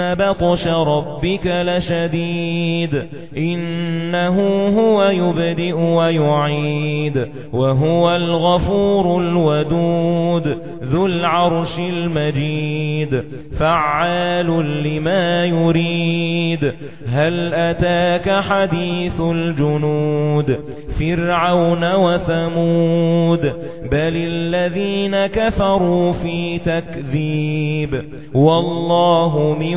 إن بطش ربك لشديد إنه هو يبدئ ويعيد وهو الغفور الودود ذو العرش المجيد فعال لما يريد هل أتاك حديث الجنود فرعون وثمود بل الذين كفروا في تكذيب والله من